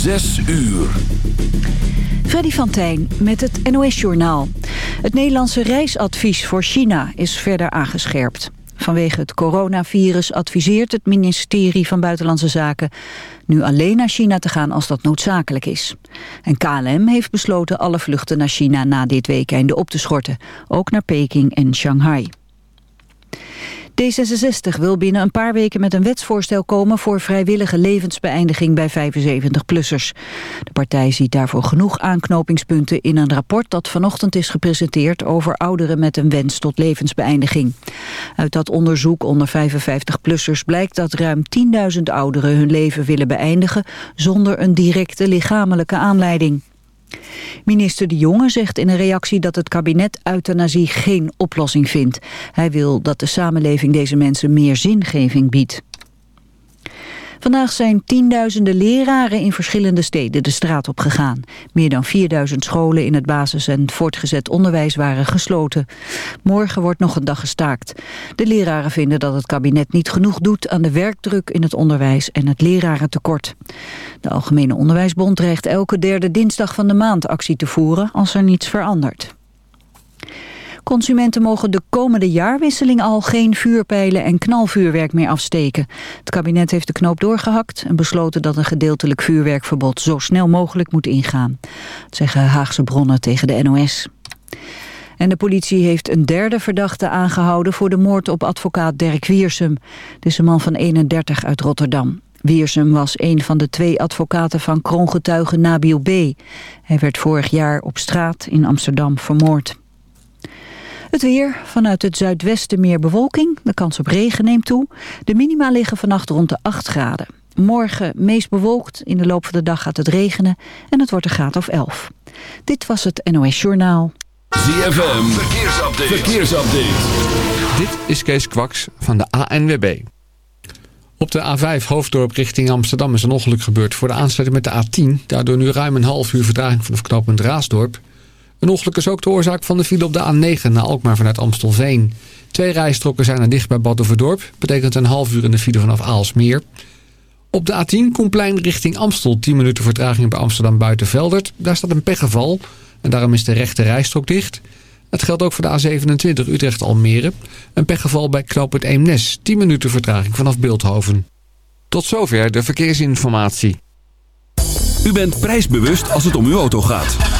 Zes uur. Freddy van Tijn met het NOS-journaal. Het Nederlandse reisadvies voor China is verder aangescherpt. Vanwege het coronavirus adviseert het ministerie van Buitenlandse Zaken... nu alleen naar China te gaan als dat noodzakelijk is. En KLM heeft besloten alle vluchten naar China na dit weekende op te schorten. Ook naar Peking en Shanghai. D66 wil binnen een paar weken met een wetsvoorstel komen voor vrijwillige levensbeëindiging bij 75-plussers. De partij ziet daarvoor genoeg aanknopingspunten in een rapport dat vanochtend is gepresenteerd over ouderen met een wens tot levensbeëindiging. Uit dat onderzoek onder 55-plussers blijkt dat ruim 10.000 ouderen hun leven willen beëindigen zonder een directe lichamelijke aanleiding. Minister De Jonge zegt in een reactie dat het kabinet euthanasie geen oplossing vindt. Hij wil dat de samenleving deze mensen meer zingeving biedt. Vandaag zijn tienduizenden leraren in verschillende steden de straat op gegaan. Meer dan 4000 scholen in het basis- en voortgezet onderwijs waren gesloten. Morgen wordt nog een dag gestaakt. De leraren vinden dat het kabinet niet genoeg doet aan de werkdruk in het onderwijs en het lerarentekort. De Algemene Onderwijsbond dreigt elke derde dinsdag van de maand actie te voeren als er niets verandert. Consumenten mogen de komende jaarwisseling al geen vuurpijlen en knalvuurwerk meer afsteken. Het kabinet heeft de knoop doorgehakt en besloten dat een gedeeltelijk vuurwerkverbod zo snel mogelijk moet ingaan. Dat zeggen Haagse bronnen tegen de NOS. En de politie heeft een derde verdachte aangehouden voor de moord op advocaat Dirk Wiersum. Dit is een man van 31 uit Rotterdam. Wiersum was een van de twee advocaten van kroongetuige Nabil B. Hij werd vorig jaar op straat in Amsterdam vermoord. Het weer, vanuit het zuidwesten meer bewolking. De kans op regen neemt toe. De minima liggen vannacht rond de 8 graden. Morgen meest bewolkt. In de loop van de dag gaat het regenen. En het wordt een graad of 11. Dit was het NOS Journaal. ZFM, verkeersupdate. verkeersupdate. Dit is Kees Kwaks van de ANWB. Op de A5 Hoofddorp richting Amsterdam is een ongeluk gebeurd voor de aansluiting met de A10. Daardoor nu ruim een half uur vertraging vanaf knooppunt Raasdorp. Een ongeluk is ook de oorzaak van de file op de A9 naar Alkmaar vanuit Amstelveen. Twee rijstroken zijn er dicht bij Badoverdorp. Betekent een half uur in de file vanaf Aalsmeer. Op de A10 Koenplein richting Amstel. 10 minuten vertraging bij Amsterdam Buitenveldert. Daar staat een pechgeval. En daarom is de rechte rijstrook dicht. Het geldt ook voor de A27 Utrecht-Almere. Een pechgeval bij knooppunt Eemnes. 10 minuten vertraging vanaf Beeldhoven. Tot zover de verkeersinformatie. U bent prijsbewust als het om uw auto gaat.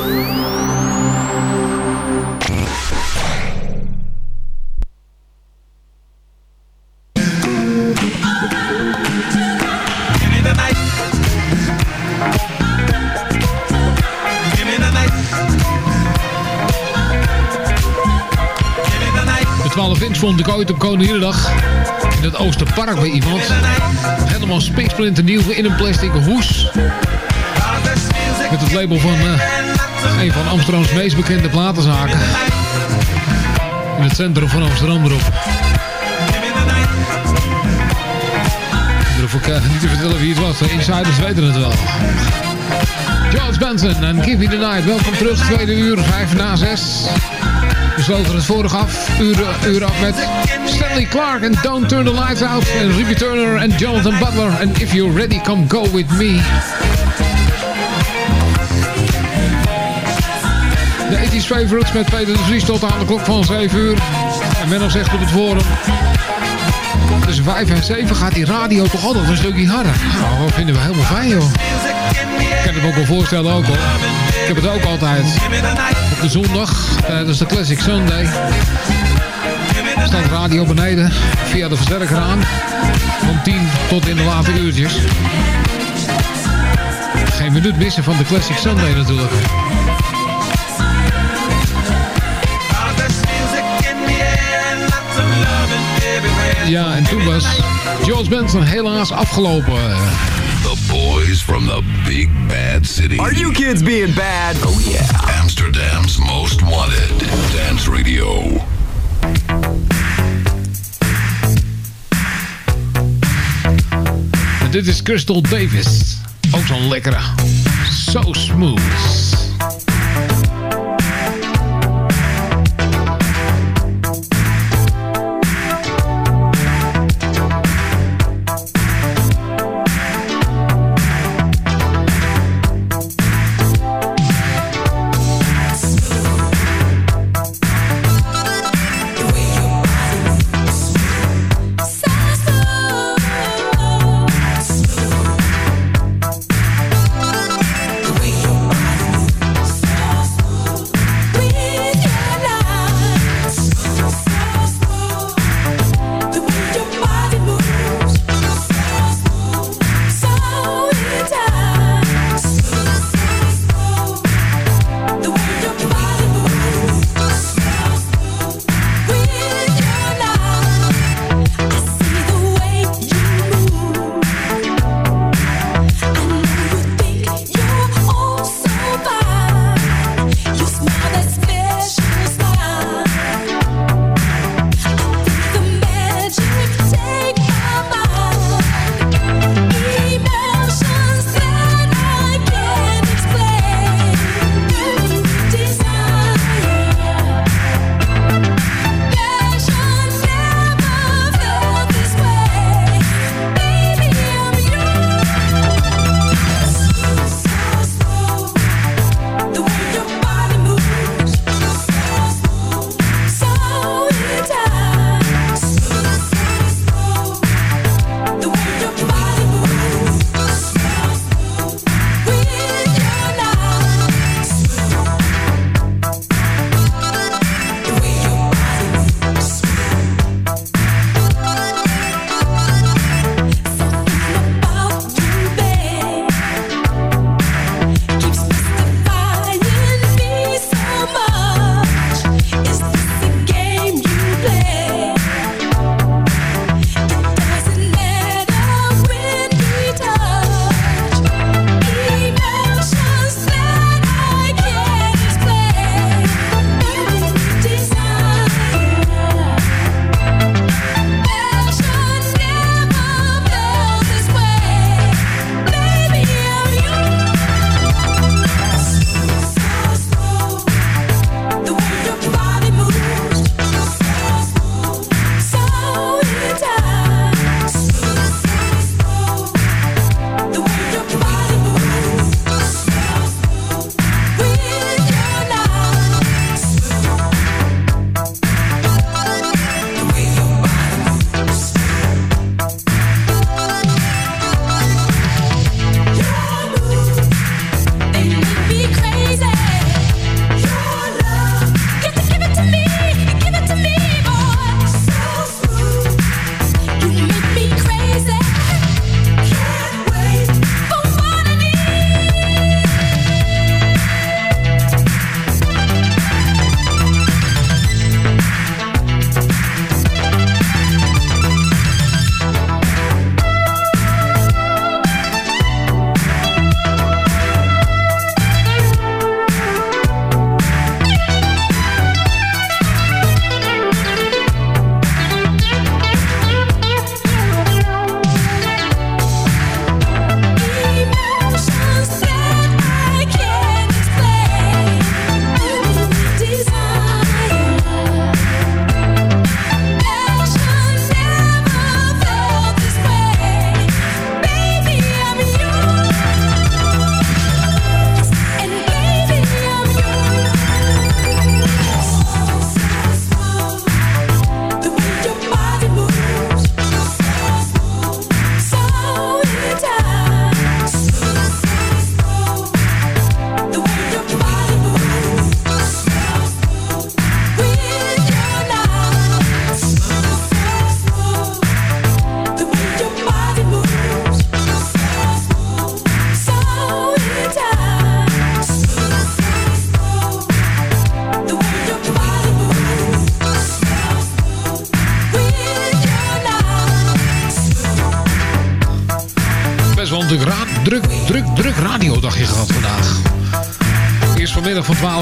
Muzikale vindst vond ik ooit op Koninginnedag. In het Oosterpark bij iemand. Helemaal spiksplinternieuw in een plastic hoes. Met het label van uh, een van Amsterdams meest bekende platenzaken. In het centrum van Amsterdam erop. Ik ook uh, niet te vertellen wie het was. De insiders weten het wel. George Benson en Give Me The Night. Welkom terug, tweede uur, vijf na zes. We sloten het vorige af, uur, uur af met Stanley Clark en Don't Turn The Lights Out. En Ruby Turner en Jonathan Butler. En If You're Ready, Come Go With Me. De 80s Favorites met Peter de Vries tot aan de klok van 7 uur. En Menno zegt op het forum... Tussen 5 en 7 gaat die radio toch altijd een stukje harder. Nou, dat vinden we helemaal fijn, joh. Ik kan het me ook wel voorstellen ook, hoor. Ik heb het ook altijd. Op de zondag, tijdens de Classic Sunday... staat de radio beneden via de versterker aan. Van 10 tot in de late uurtjes. Geen minuut missen van de Classic Sunday natuurlijk. Ja, en toen was George Benson helaas afgelopen. The from the big bad city. Are you kids being bad? Oh yeah. Amsterdam's most wanted. Dance radio. En dit is Crystal Davis. Ook zo'n lekkere. So smooth.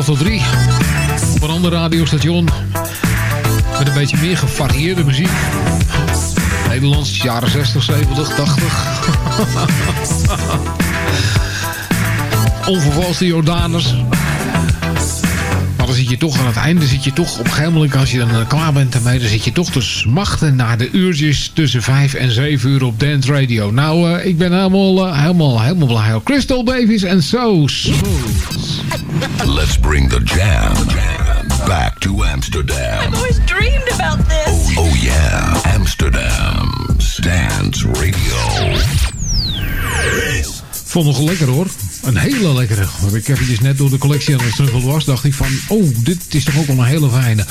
Tot 3 op een ander radiostation. Met een beetje meer gevarieerde muziek. Nederlands, jaren 60, 70, 80. Onvervalste Jordaners. Maar dan zit je toch aan het einde, zit je toch op als je dan eh, klaar bent ermee, dan zit je toch te smachten naar de uurtjes tussen 5 en 7 uur op Dance Radio. Nou, uh, ik ben helemaal, uh, helemaal, helemaal blij. Crystal Babies en So Smooth. Let's bring the jam back to Amsterdam. I've always dreamed about this. Oh, oh yeah, Amsterdam's Dance Radio. Vond nog lekker hoor. Een hele lekkere. Ik heb eventjes net door de collectie aan het snuffelen was. Dacht ik van, oh, dit is toch ook wel een hele fijne.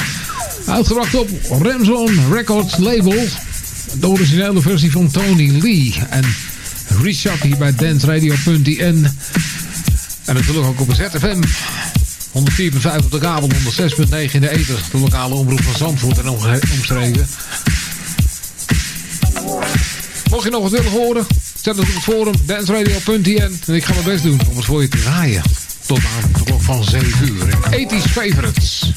Uitgebracht op Ramzon Records label. De originele versie van Tony Lee. En reshot hier bij danceradio.nl. En natuurlijk ook op ZFM. 104.5 op de kabel, 106.9 in de ether. De lokale omroep van Zandvoort en omstreken. Mocht je nog wat willen horen, zet het op het forum danceradio.nl en ik ga mijn best doen om het voor je te draaien. Tot aan de klok van 7 uur. 80s favorites.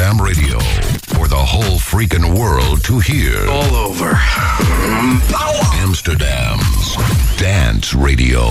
Amsterdam Radio for the whole freaking world to hear. All over. Amsterdam's Dance Radio.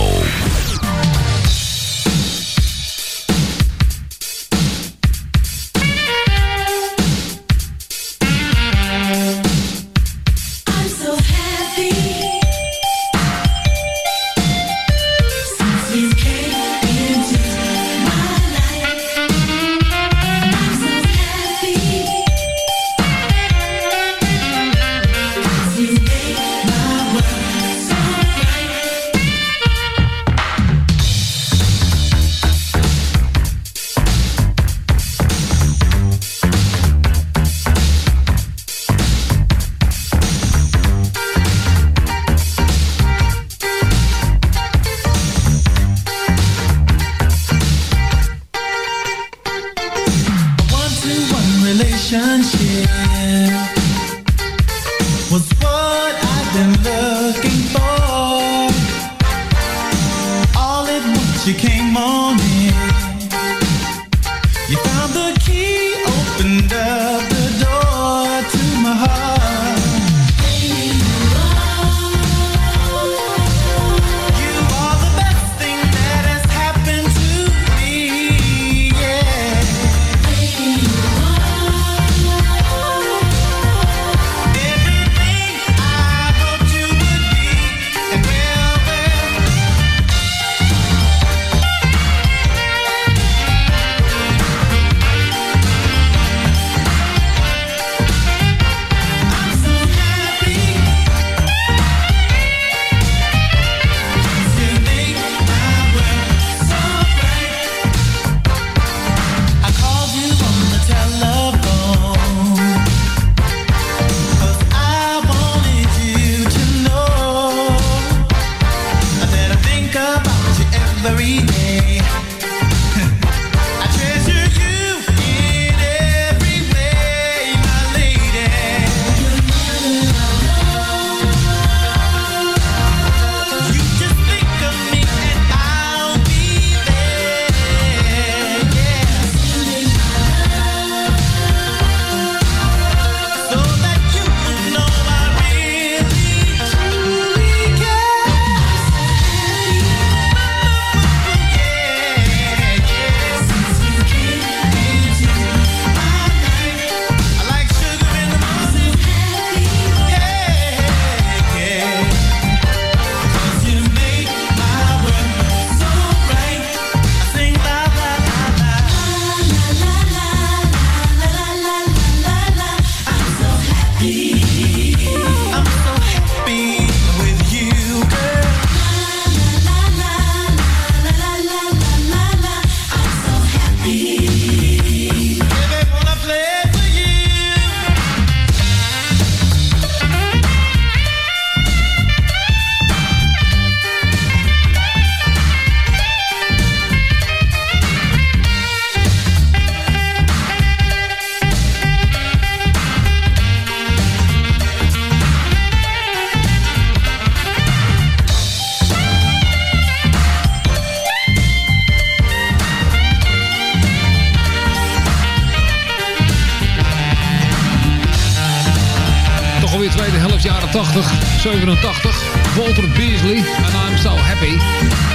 80, 87. Walter Beasley en I'm So Happy.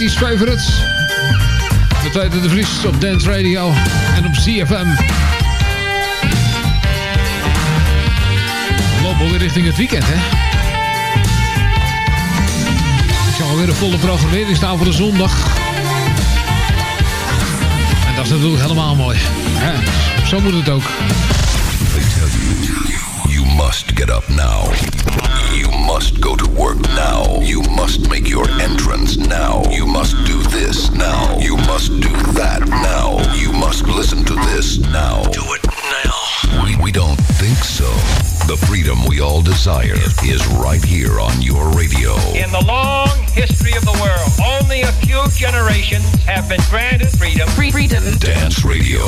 90s favorites. De Vries op Dance Radio en op CFM. We lopen alweer richting het weekend, hè? Ik zal alweer een volle programmering staan voor de zondag. En dat is natuurlijk helemaal mooi. Hè? Zo moet het ook. Ik tell you, you must get up now. You must go to work now. You must make your entrance now. You must do this now. You must do that now. You must listen to this now. Do it now. We, we don't think so. The freedom we all desire is right here on your radio. In the long history of the world, only a few generations have been granted freedom. Free freedom. Dance radio.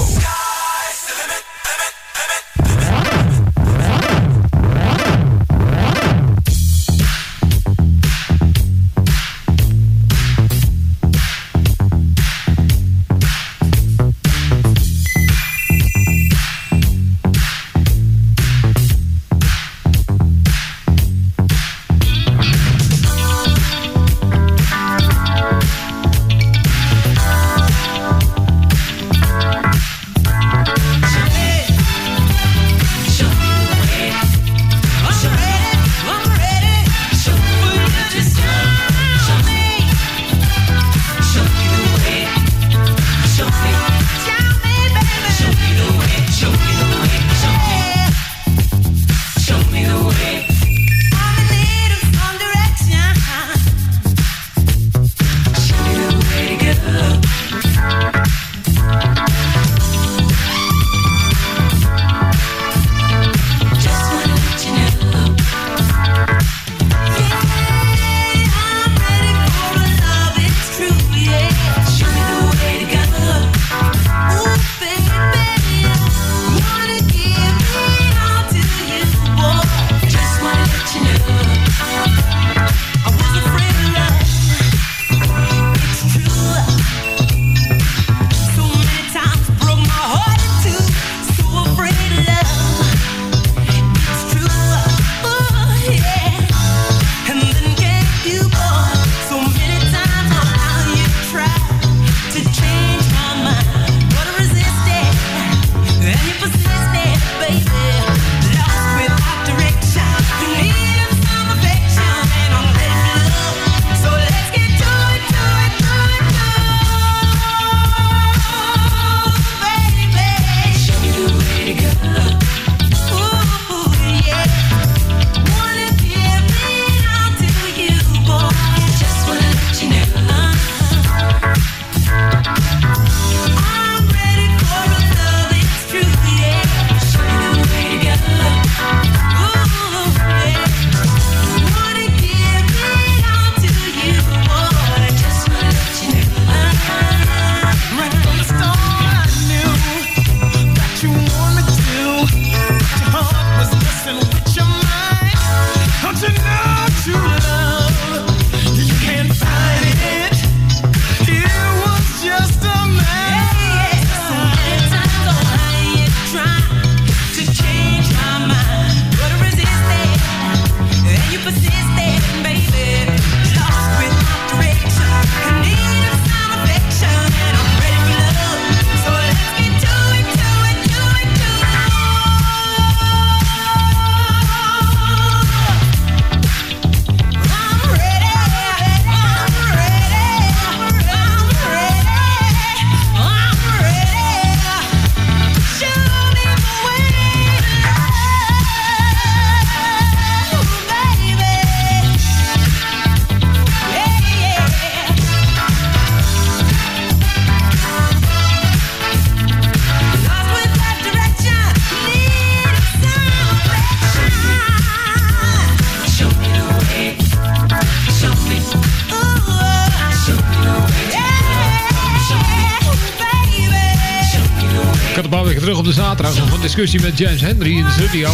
Discussie met James Henry in de studio.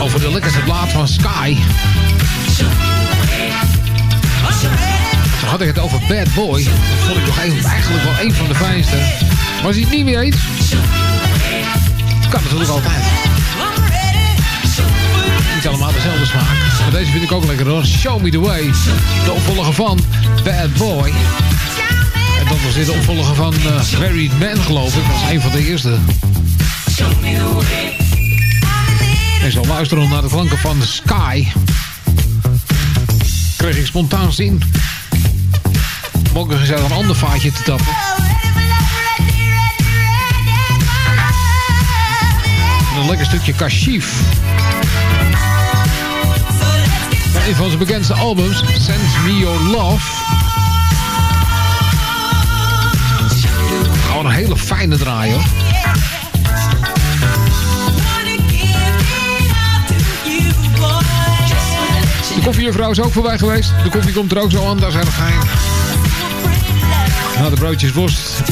Over de lekkerste plaat van Sky. Toen had ik het over Bad Boy. Dat vond ik even, eigenlijk wel een van de fijnste. Was hij het niet mee eens? Kan natuurlijk altijd. Niet allemaal dezelfde smaak. Maar deze vind ik ook lekker hoor. Show Me The Way. De opvolger van Bad Boy. En dat was dit de opvolger van uh, Married Man geloof ik. Dat was een van de eerste. En zo luisteren naar de klanken van Sky. Kreeg ik spontaan zin. Nog eens uit een ander vaatje te tappen. En een lekker stukje kashif. Een van zijn bekendste albums, Send Me Your Love. Gewoon een hele fijne draai hoor. De koffiejuffrouw is ook voorbij geweest. De koffie komt er ook zo aan, daar zijn we geheim. Nou, de broodjes worst.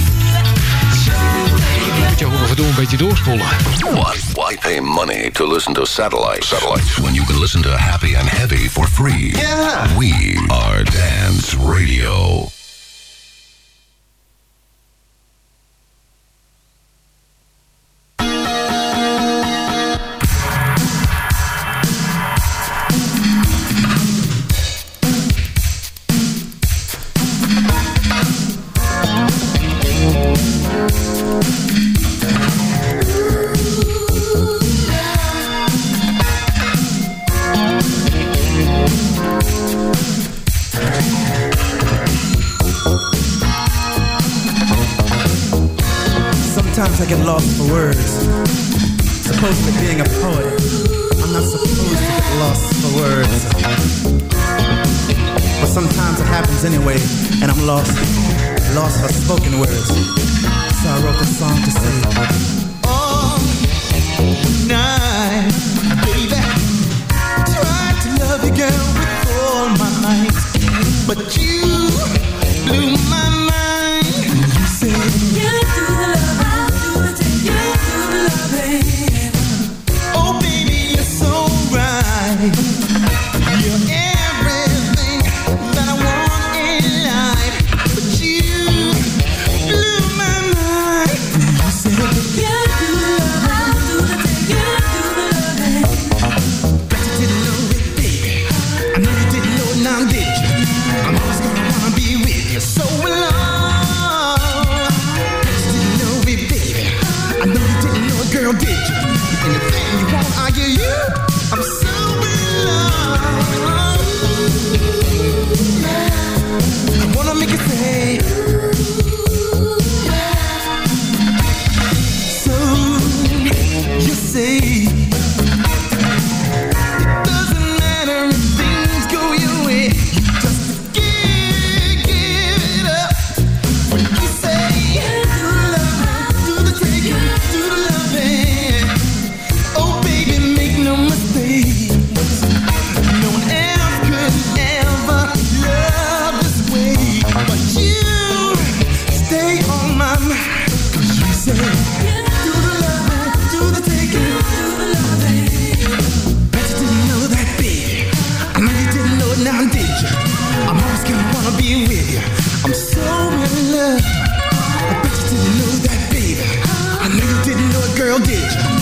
Moet je hoe we gaan doen, een beetje doorspoelen. Why, why pay money to listen to satellite? Satellite. When you can listen to happy and heavy for free. Yeah. We are Dance Radio. sometimes it happens anyway, and I'm lost, lost for spoken words. So I wrote this song to say. Yeah.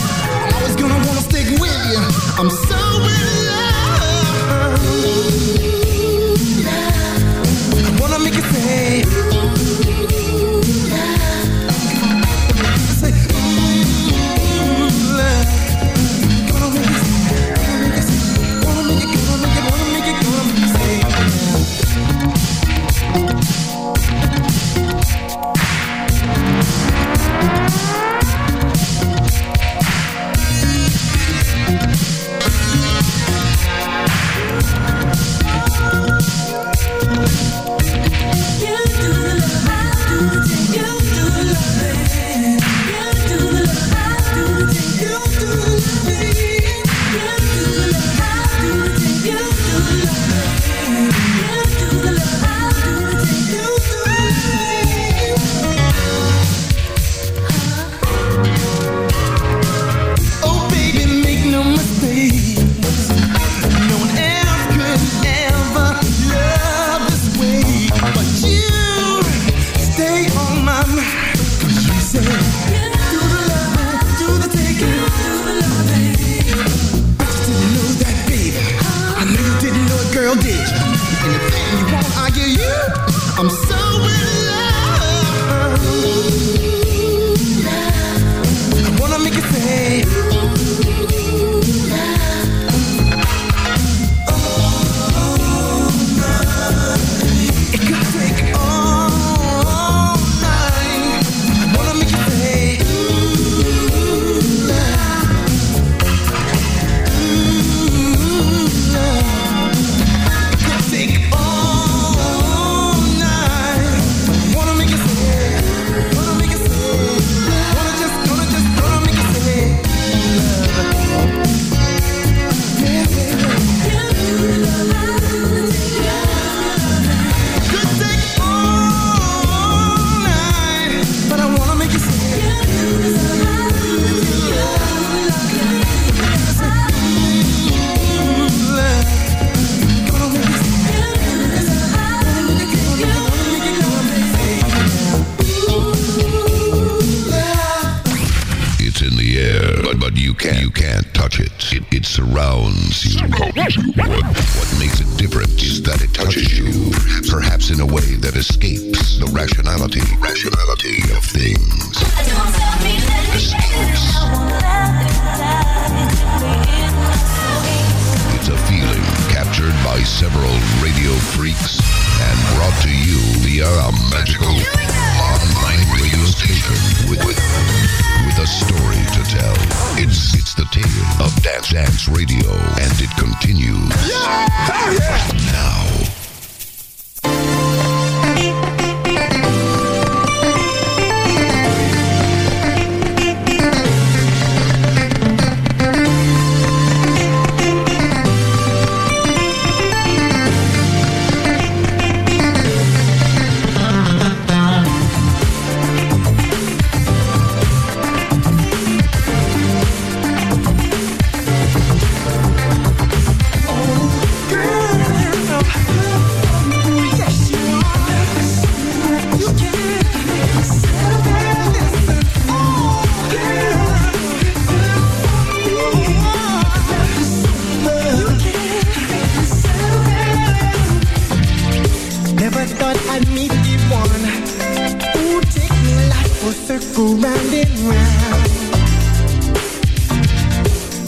circle round and round.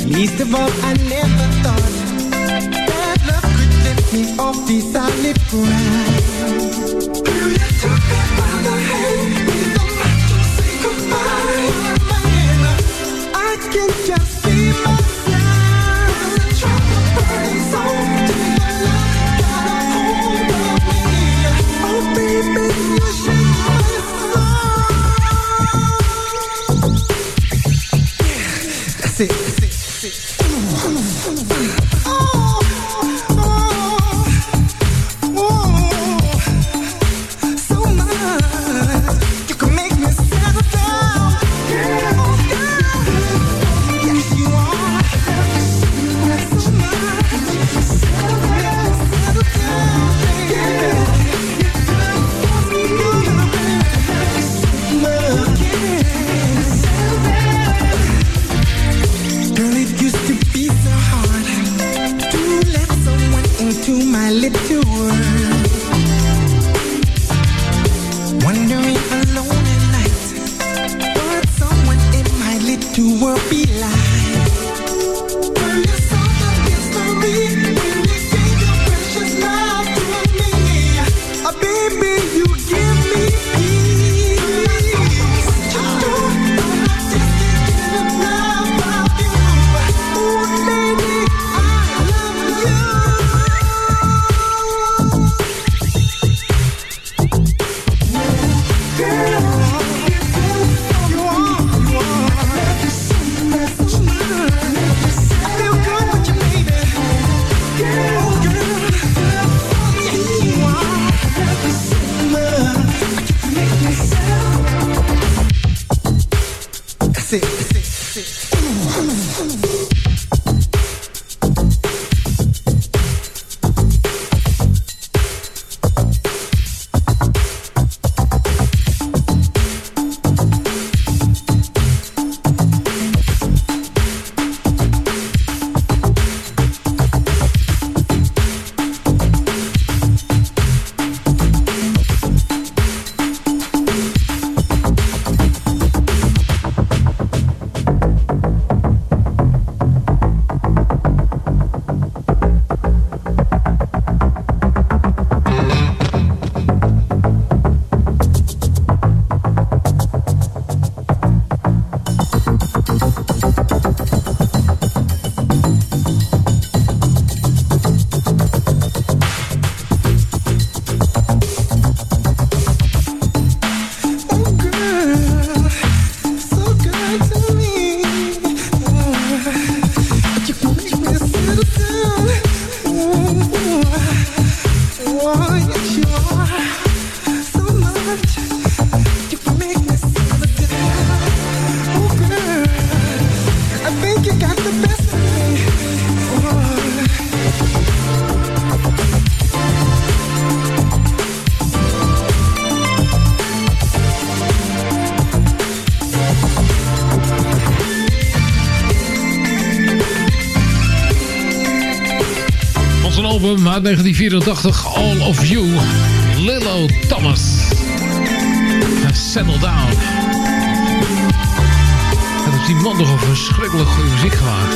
Least of all, I never thought that love could lift me off the solid ground. Girl, you took me by the hand, we don't have to say goodbye. I can't just album uit 1984, All of You. Lilo Thomas. Settle Down. En heeft die man toch een verschrikkelijk goede muziek gemaakt.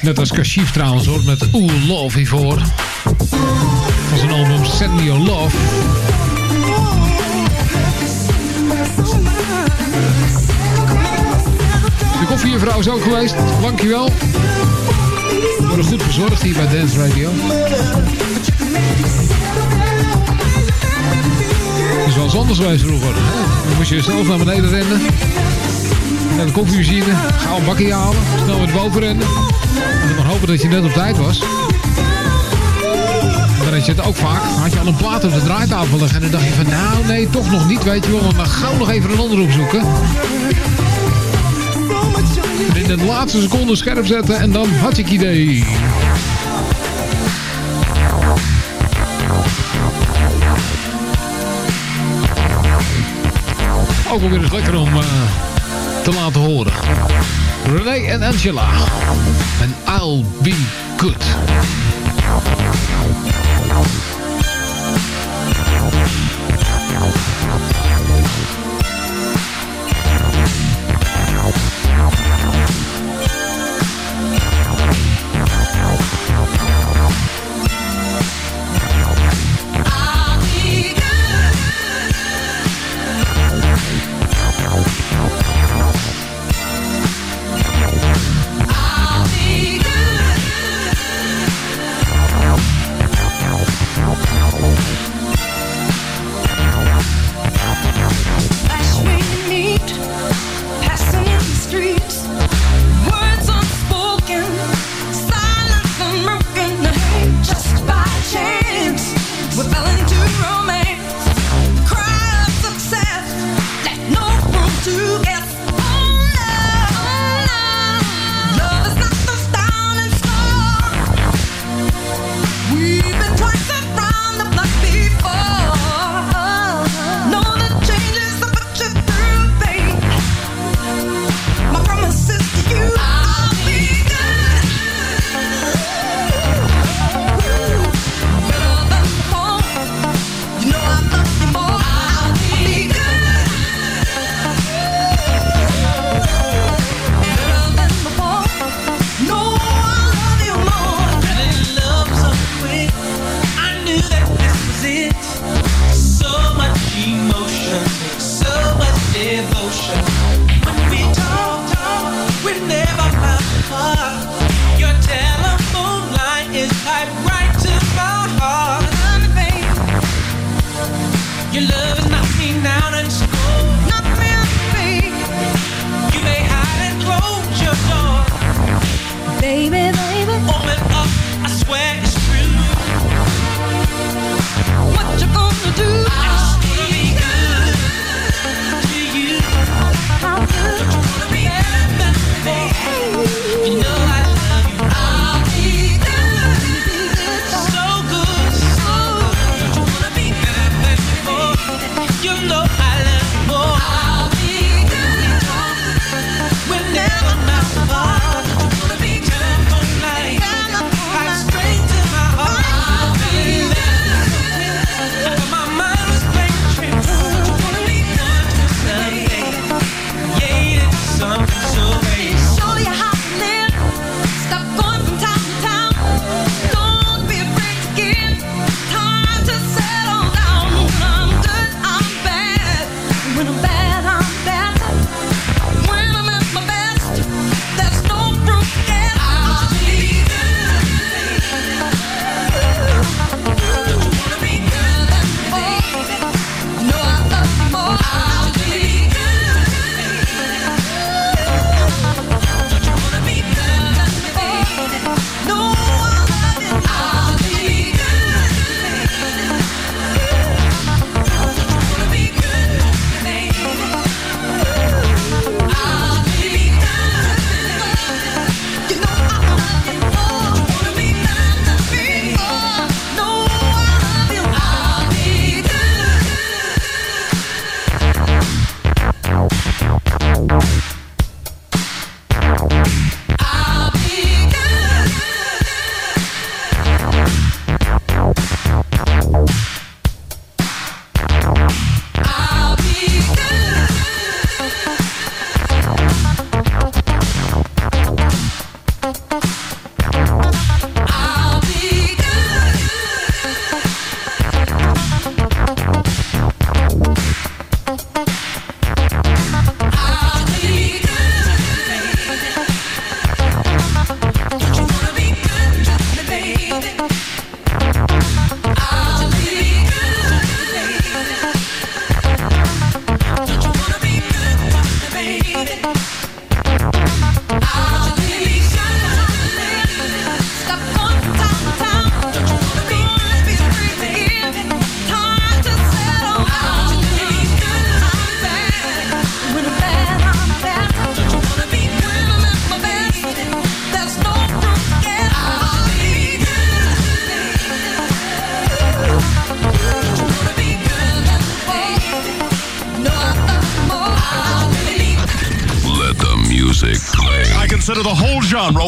Net als Kashif trouwens hoor, met Ooh Love hiervoor. Van zijn album Send Me Your Love. De koffiejuffrouw is ook geweest. Dankjewel. Worden goed verzorgd hier bij Dance Radio. Het is wel anders geweest vroeger. Dan moest je zelf naar beneden rennen. Naar de koffiemachine. Gauw een bakje halen. Snel weer boven rennen. En dan hopen dat je net op tijd was. En dan had je het ook vaak. Had je al een plaat op de draaitafel liggen. En dan dacht je van nou nee, toch nog niet. Weet je wel. Maar gauw nog even een onderhoek zoeken. De laatste seconde scherp zetten. En dan had ik idee. Ook wel weer eens lekker om eh, te laten horen. René en Angela. En I'll be good.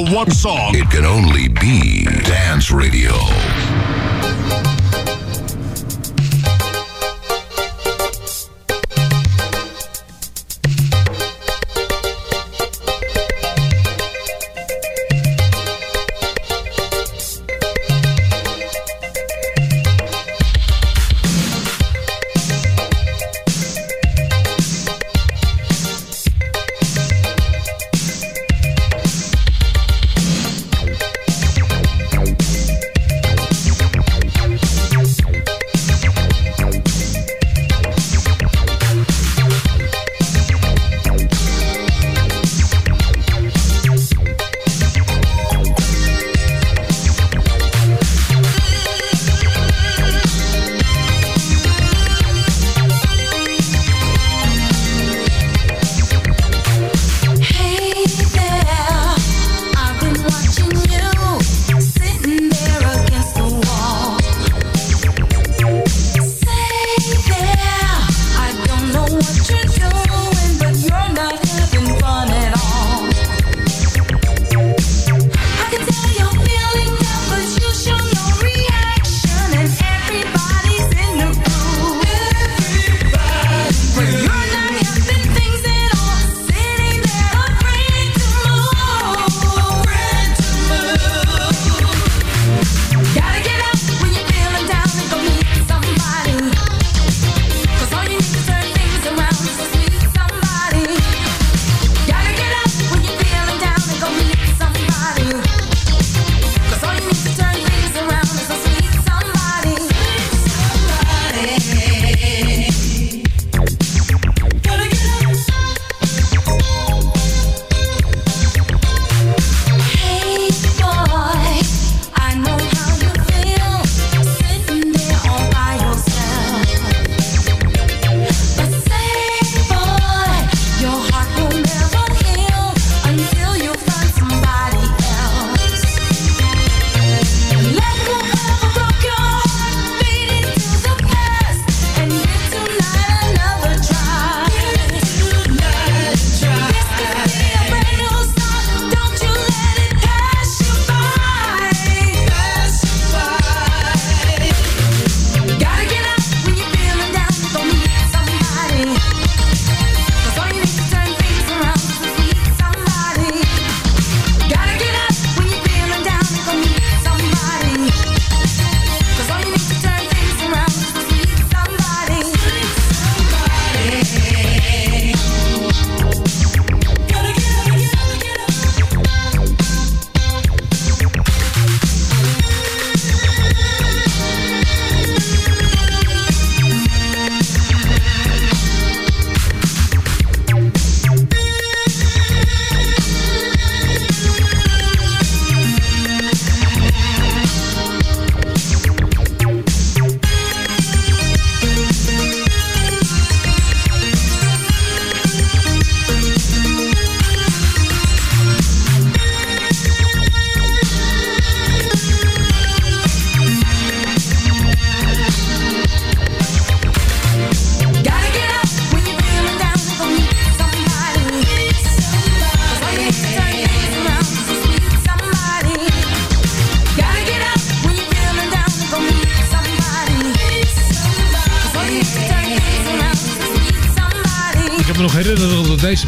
one song. It can only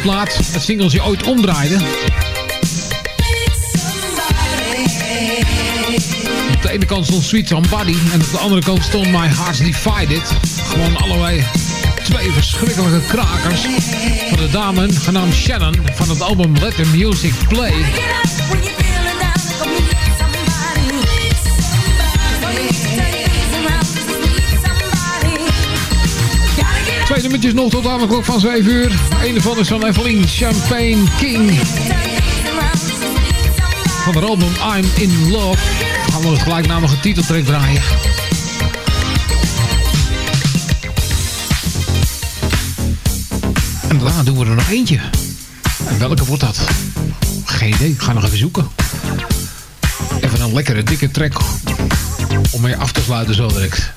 plaat. Het singeltje ooit omdraaide. Op de ene kant stond Sweet Somebody. En op de andere kant stond My Heart's Divided. Gewoon allebei twee verschrikkelijke krakers. Van de dame genaamd Shannon. Van het album Let The Music Play. nummertjes nog tot aan de klok van 7 uur. Een van is van Evelyn Champagne King. Van de album I'm In Love gaan we een gelijknamige titeltrack draaien. En daarna doen we er nog eentje. En welke wordt dat? Geen idee, ga nog even zoeken. Even een lekkere dikke track om mee af te sluiten zo direct.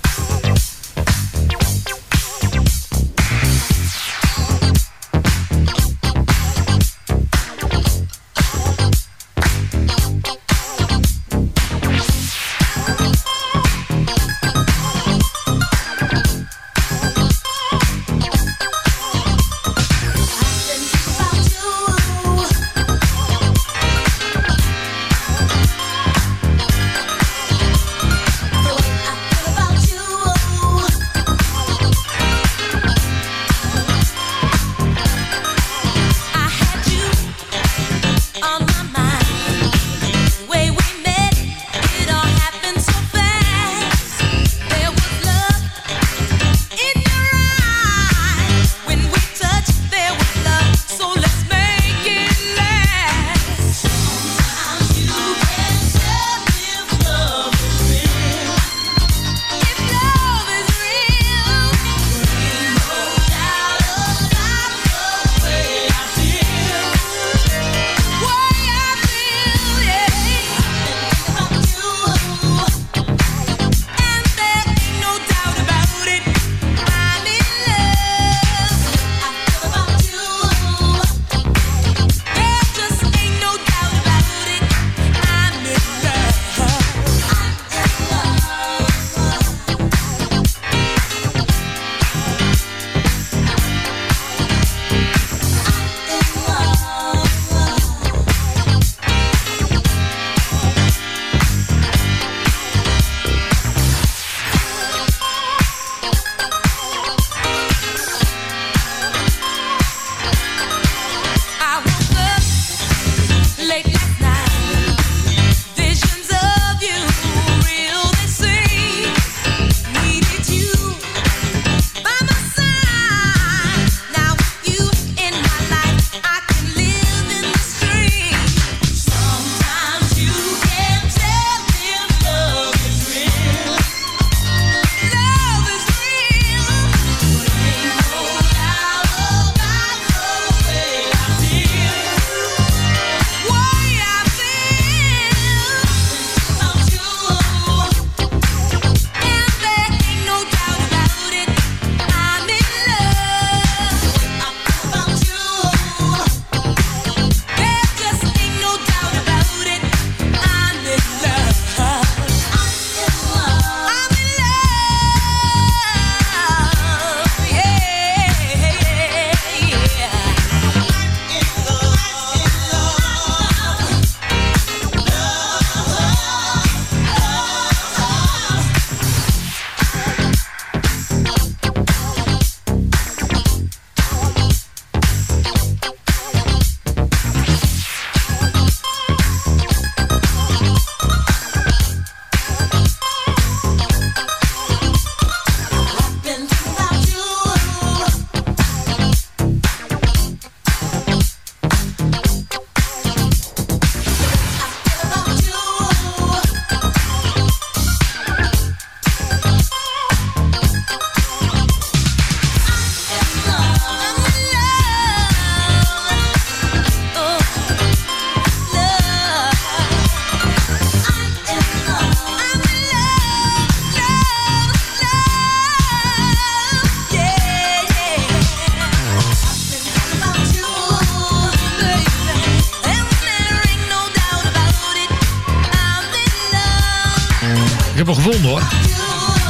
Hebben gevonden hoor.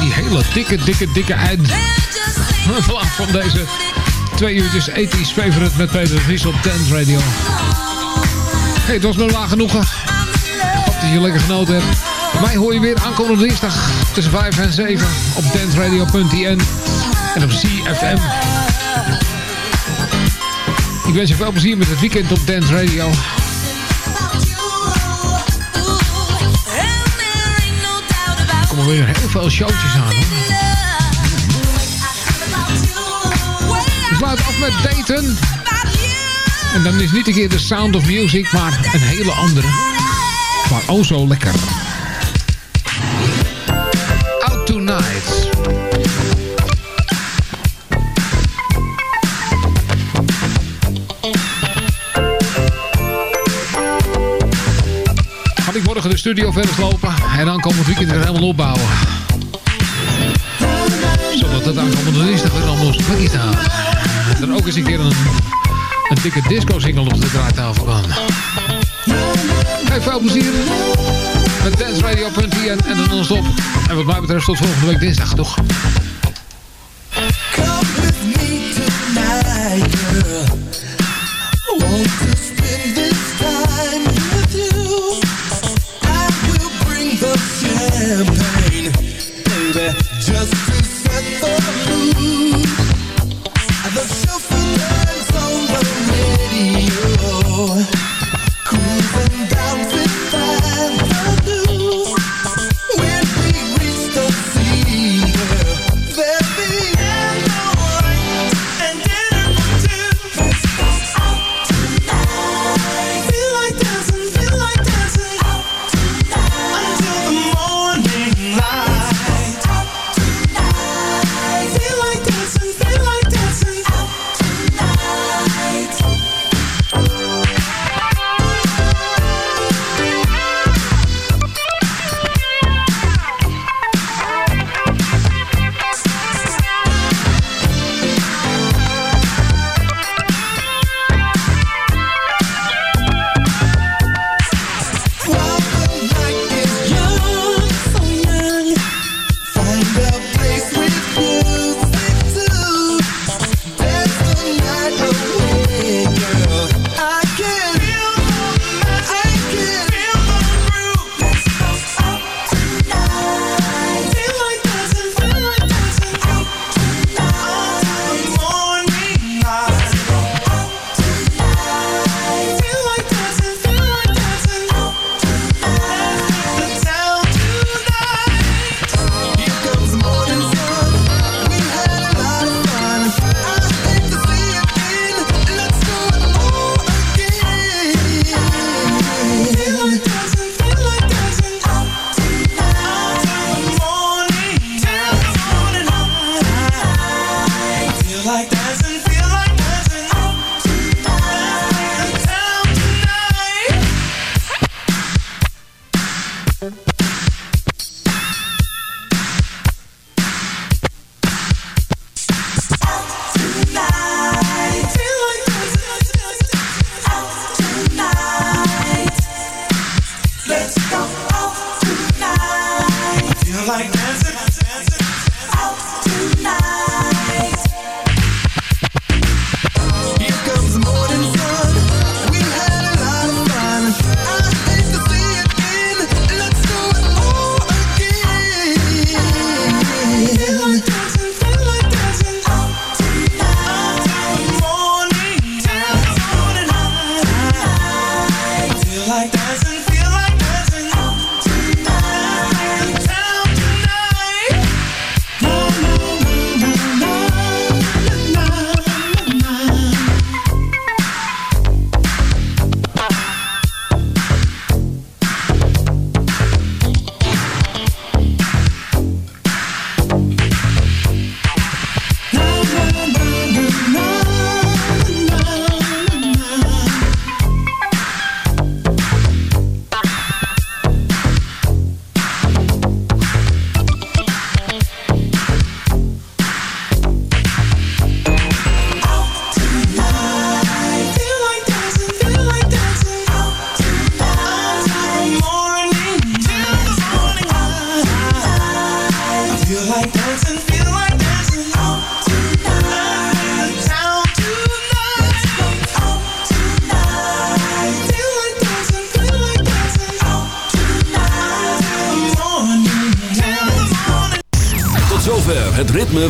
Die hele dikke, dikke, dikke eind. Van deze twee uurtjes 80s favorite met Peter Vries op Dance Radio. Hey, het was me laag genoegen. Hoop dat je lekker genoten hebt. Mij hoor je weer aankomende dinsdag tussen 5 en 7 op danceradio.nl en op CFM. Ik wens je veel plezier met het weekend op Dance Radio. Weer heel veel showtjes aan. We sluiten af met Dayton. En dan is niet een keer de Sound of Music, maar een hele andere. Maar oh zo lekker. Studio verder lopen en dan komend weekend weer helemaal opbouwen. Zodat het aankomende dinsdag weer allemaal op zijn. En er ook eens een keer een, een dikke disco-single op de draaitafel kan. Hey, veel plezier met danceradio.nl en de non-stop. En wat mij betreft tot volgende week dinsdag, toch?